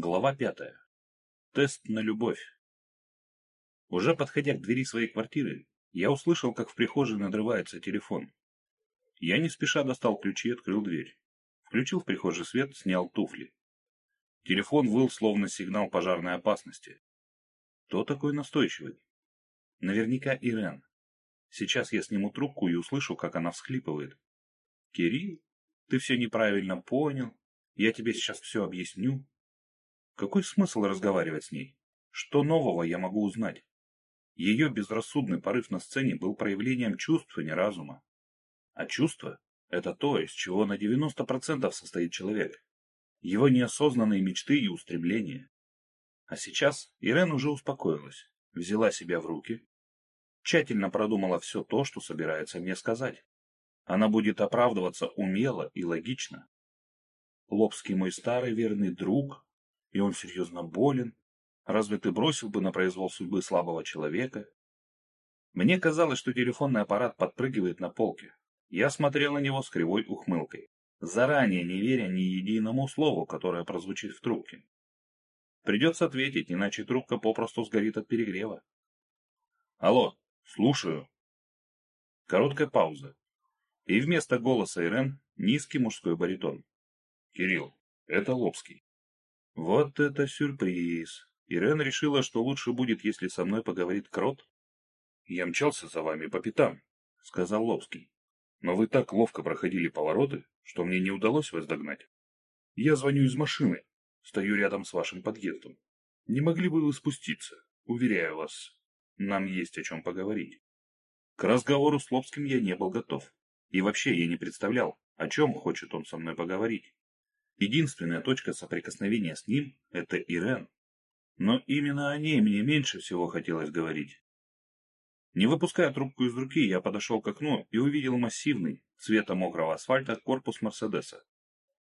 Глава пятая. Тест на любовь. Уже подходя к двери своей квартиры, я услышал, как в прихожей надрывается телефон. Я не спеша достал ключи и открыл дверь. Включил в прихожей свет, снял туфли. Телефон выл, словно сигнал пожарной опасности. Кто такой настойчивый? Наверняка Ирен. Сейчас я сниму трубку и услышу, как она всхлипывает. «Кирилл, ты все неправильно понял. Я тебе сейчас все объясню. Какой смысл разговаривать с ней? Что нового я могу узнать? Ее безрассудный порыв на сцене был проявлением чувств, а не разума. А чувство — это то, из чего на 90% состоит человек. Его неосознанные мечты и устремления. А сейчас Ирен уже успокоилась, взяла себя в руки, тщательно продумала все то, что собирается мне сказать. Она будет оправдываться умело и логично. Лобский мой старый верный друг, и он серьезно болен. Разве ты бросил бы на произвол судьбы слабого человека? Мне казалось, что телефонный аппарат подпрыгивает на полке. Я смотрел на него с кривой ухмылкой, заранее не веря ни единому слову, которое прозвучит в трубке. Придется ответить, иначе трубка попросту сгорит от перегрева. Алло, слушаю. Короткая пауза. И вместо голоса Ирен низкий мужской баритон. Кирилл, это Лобский. Вот это сюрприз. Ирен решила, что лучше будет, если со мной поговорит Крот. Я мчался за вами по пятам, сказал Лобский. Но вы так ловко проходили повороты, что мне не удалось вас догнать. Я звоню из машины. Стою рядом с вашим подъездом. Не могли бы вы спуститься? Уверяю вас, нам есть о чем поговорить. К разговору с Лобским я не был готов. И вообще я не представлял, о чем хочет он со мной поговорить. Единственная точка соприкосновения с ним — это Ирен. Но именно о ней мне меньше всего хотелось говорить. Не выпуская трубку из руки, я подошел к окну и увидел массивный, цвета мокрого асфальта, корпус Мерседеса.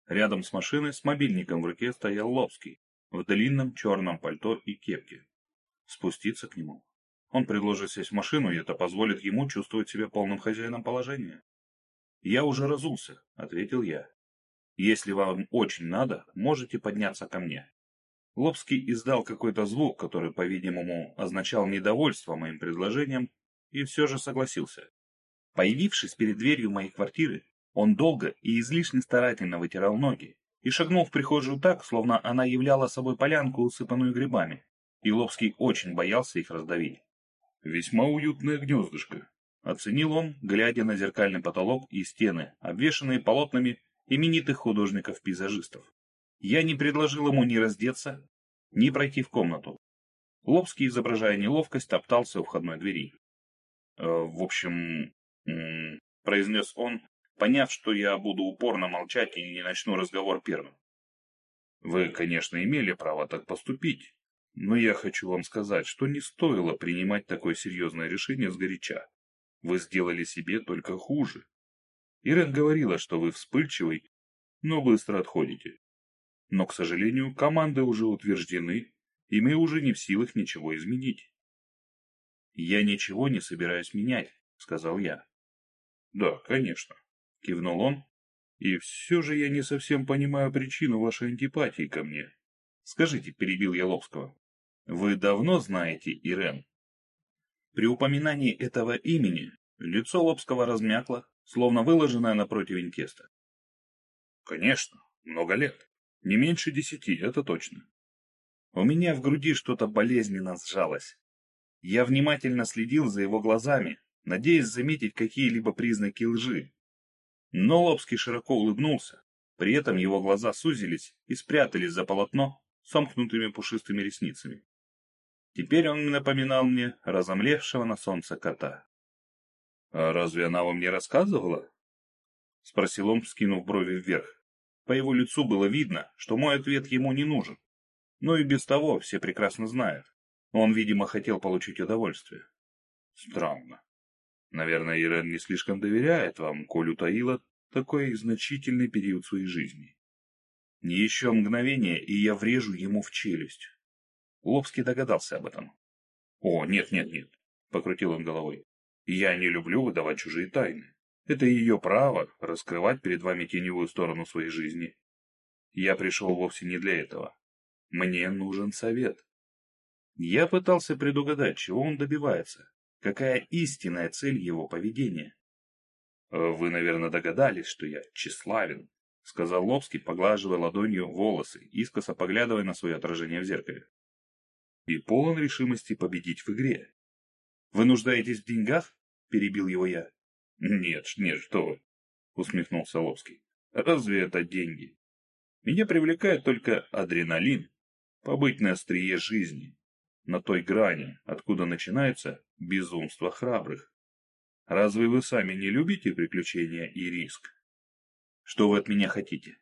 Рядом с машиной с мобильником в руке стоял Лобский, в длинном черном пальто и кепке. Спуститься к нему. Он предложит сесть в машину, и это позволит ему чувствовать себя полным хозяином положения. «Я уже разулся», — ответил я. Если вам очень надо, можете подняться ко мне. Лобский издал какой-то звук, который, по-видимому, означал недовольство моим предложением, и все же согласился. Появившись перед дверью моей квартиры, он долго и излишне старательно вытирал ноги и шагнул в прихожую так, словно она являла собой полянку, усыпанную грибами, и Лобский очень боялся их раздавить. «Весьма уютное гнездышко», — оценил он, глядя на зеркальный потолок и стены, обвешанные полотнами именитых художников-пейзажистов. Я не предложил ему ни раздеться, ни пройти в комнату. Лобский, изображая неловкость, топтался у входной двери. «Э, «В общем...» — произнес он, поняв, что я буду упорно молчать и не начну разговор первым. «Вы, конечно, имели право так поступить, но я хочу вам сказать, что не стоило принимать такое серьезное решение сгоряча. Вы сделали себе только хуже. Ирен говорила, что вы вспыльчивый, но быстро отходите. Но, к сожалению, команды уже утверждены, и мы уже не в силах ничего изменить. «Я ничего не собираюсь менять», — сказал я. «Да, конечно», — кивнул он. «И все же я не совсем понимаю причину вашей антипатии ко мне. Скажите, — перебил я Лобского, — вы давно знаете Ирен?» При упоминании этого имени лицо Лобского размякло, словно выложенная на противень теста. Конечно, много лет. Не меньше десяти, это точно. У меня в груди что-то болезненно сжалось. Я внимательно следил за его глазами, надеясь заметить какие-либо признаки лжи. Но Лобский широко улыбнулся, при этом его глаза сузились и спрятались за полотно сомкнутыми пушистыми ресницами. Теперь он напоминал мне разомлевшего на солнце кота. «А разве она вам не рассказывала?» — спросил он, скинув брови вверх. По его лицу было видно, что мой ответ ему не нужен. Но и без того все прекрасно знают. Он, видимо, хотел получить удовольствие. Странно. Наверное, Ирен не слишком доверяет вам, коль утаила такой значительный период своей жизни. Еще мгновение, и я врежу ему в челюсть. Лобский догадался об этом. — О, нет-нет-нет, — покрутил он головой. Я не люблю выдавать чужие тайны. Это ее право раскрывать перед вами теневую сторону своей жизни. Я пришел вовсе не для этого. Мне нужен совет. Я пытался предугадать, чего он добивается, какая истинная цель его поведения. «Вы, наверное, догадались, что я тщеславен», — сказал Лобский, поглаживая ладонью волосы, искоса поглядывая на свое отражение в зеркале. «И полон решимости победить в игре». «Вы нуждаетесь в деньгах?» — перебил его я. «Нет, нет, что вы!» — усмехнулся Лобский. «Разве это деньги? Меня привлекает только адреналин, побыть на острие жизни, на той грани, откуда начинается безумство храбрых. Разве вы сами не любите приключения и риск? Что вы от меня хотите?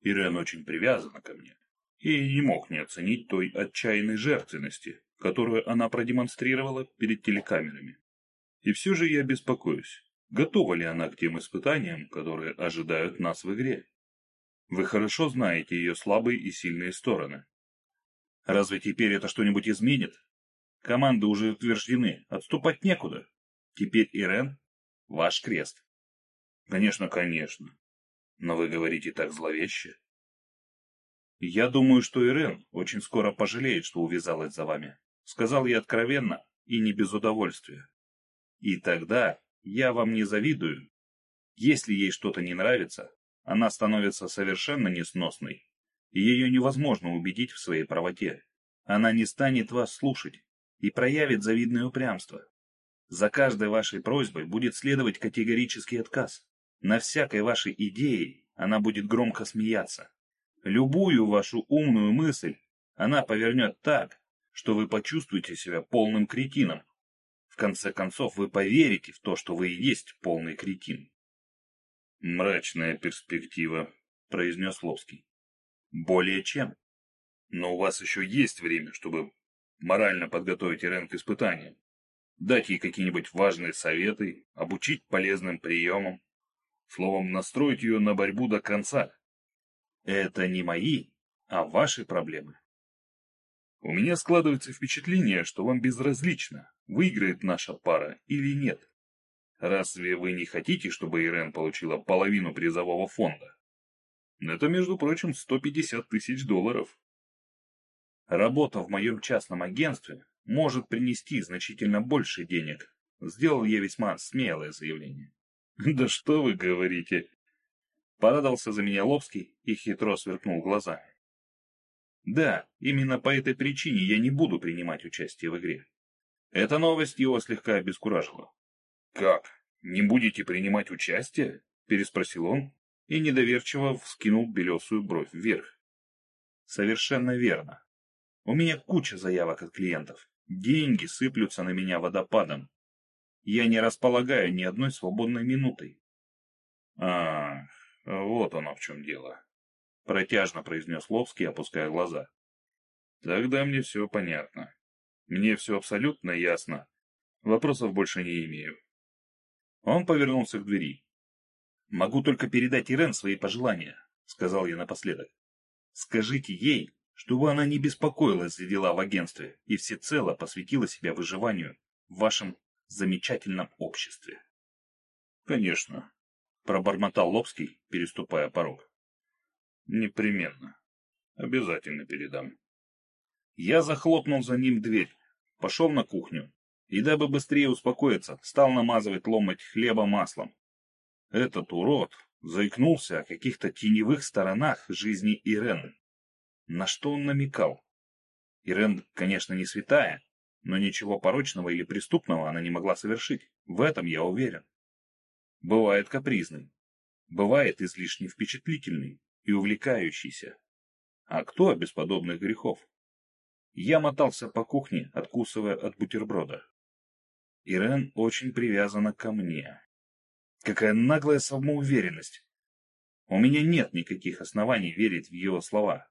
Ирен очень привязана ко мне и не мог не оценить той отчаянной жертвенности, которую она продемонстрировала перед телекамерами. И все же я беспокоюсь, готова ли она к тем испытаниям, которые ожидают нас в игре. Вы хорошо знаете ее слабые и сильные стороны. Разве теперь это что-нибудь изменит? Команды уже утверждены, отступать некуда. Теперь Ирен — ваш крест. Конечно, конечно. Но вы говорите так зловеще. Я думаю, что Ирен очень скоро пожалеет, что увязалась за вами. Сказал я откровенно и не без удовольствия. И тогда я вам не завидую. Если ей что-то не нравится, она становится совершенно несносной, и ее невозможно убедить в своей правоте. Она не станет вас слушать и проявит завидное упрямство. За каждой вашей просьбой будет следовать категорический отказ. На всякой вашей идее она будет громко смеяться. Любую вашу умную мысль она повернет так, что вы почувствуете себя полным кретином, в конце концов, вы поверите в то, что вы и есть полный кретин. «Мрачная перспектива», — произнес Ловский. «Более чем. Но у вас еще есть время, чтобы морально подготовить Ирен к испытаниям, дать ей какие-нибудь важные советы, обучить полезным приемам, словом, настроить ее на борьбу до конца. Это не мои, а ваши проблемы. У меня складывается впечатление, что вам безразлично, выиграет наша пара или нет. Разве вы не хотите, чтобы Ирен получила половину призового фонда? Это, между прочим, 150 тысяч долларов. Работа в моем частном агентстве может принести значительно больше денег. Сделал я весьма смелое заявление. Да что вы говорите? Порадовался за меня Лобский и хитро сверкнул глазами. Да, именно по этой причине я не буду принимать участие в игре. Эта новость его слегка обескуражила. «Как? Не будете принимать участие?» — переспросил он и недоверчиво вскинул белесую бровь вверх. «Совершенно верно. У меня куча заявок от клиентов. Деньги сыплются на меня водопадом. Я не располагаю ни одной свободной минутой». «Ах, вот оно в чем дело», — протяжно произнес Ловский, опуская глаза. «Тогда мне все понятно. Мне все абсолютно ясно. Вопросов больше не имею». Он повернулся к двери. «Могу только передать Ирен свои пожелания», — сказал я напоследок. «Скажите ей, чтобы она не беспокоилась за дела в агентстве и всецело посвятила себя выживанию в вашем замечательном обществе». «Конечно», — пробормотал Лобский, переступая порог. Непременно. Обязательно передам. Я захлопнул за ним дверь, пошел на кухню и, дабы быстрее успокоиться, стал намазывать ломоть хлеба маслом. Этот урод заикнулся о каких-то теневых сторонах жизни Ирен. На что он намекал? Ирен, конечно, не святая, но ничего порочного или преступного она не могла совершить. В этом я уверен. Бывает капризный, бывает излишне впечатлительный, и увлекающийся. А кто без подобных грехов? Я мотался по кухне, откусывая от бутерброда. Ирен очень привязана ко мне. Какая наглая самоуверенность! У меня нет никаких оснований верить в его слова.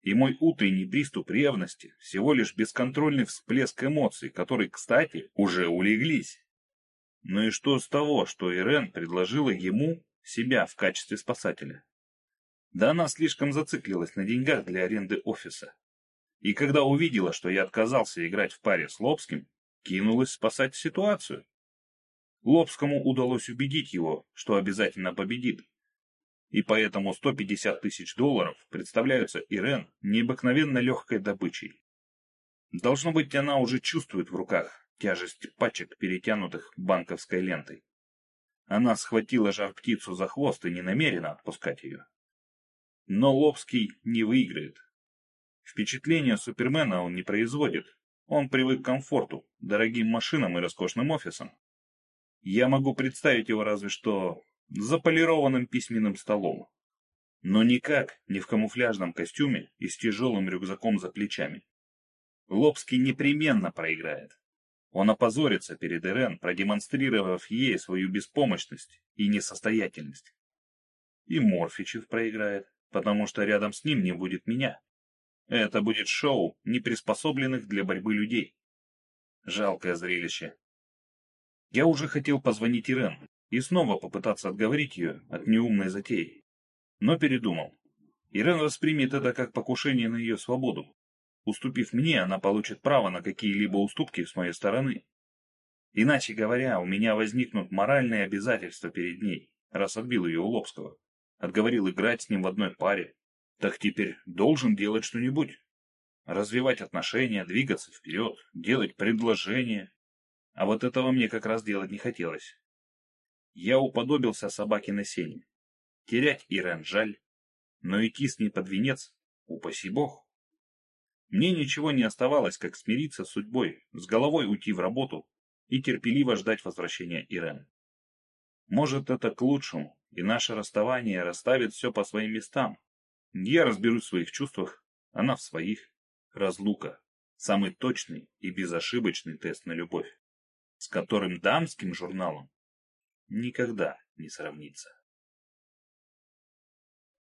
И мой утренний приступ ревности всего лишь бесконтрольный всплеск эмоций, которые, кстати, уже улеглись. Ну и что с того, что Ирен предложила ему себя в качестве спасателя? Да она слишком зациклилась на деньгах для аренды офиса. И когда увидела, что я отказался играть в паре с Лобским, кинулась спасать ситуацию. Лобскому удалось убедить его, что обязательно победит. И поэтому 150 тысяч долларов представляются Ирен необыкновенно легкой добычей. Должно быть, она уже чувствует в руках тяжесть пачек, перетянутых банковской лентой. Она схватила жар-птицу за хвост и не намерена отпускать ее. Но Лобский не выиграет. Впечатление Супермена он не производит. Он привык к комфорту, дорогим машинам и роскошным офисам. Я могу представить его разве что за полированным письменным столом. Но никак не в камуфляжном костюме и с тяжелым рюкзаком за плечами. Лобский непременно проиграет. Он опозорится перед Ирен, продемонстрировав ей свою беспомощность и несостоятельность. И Морфичев проиграет, потому что рядом с ним не будет меня. Это будет шоу неприспособленных для борьбы людей. Жалкое зрелище. Я уже хотел позвонить Ирен и снова попытаться отговорить ее от неумной затеи. Но передумал. Ирен воспримет это как покушение на ее свободу. Уступив мне, она получит право на какие-либо уступки с моей стороны. Иначе говоря, у меня возникнут моральные обязательства перед ней, раз отбил ее у Лобского. Отговорил играть с ним в одной паре. Так теперь должен делать что-нибудь. Развивать отношения, двигаться вперед, делать предложения, а вот этого мне как раз делать не хотелось. Я уподобился собаке на сене. Терять Ирен жаль, но идти с ней под венец, упаси бог. Мне ничего не оставалось, как смириться с судьбой, с головой уйти в работу и терпеливо ждать возвращения Ирен. Может, это к лучшему, и наше расставание расставит все по своим местам. Я разберусь в своих чувствах, она в своих. Разлука. Самый точный и безошибочный тест на любовь с которым дамским журналом никогда не сравнится.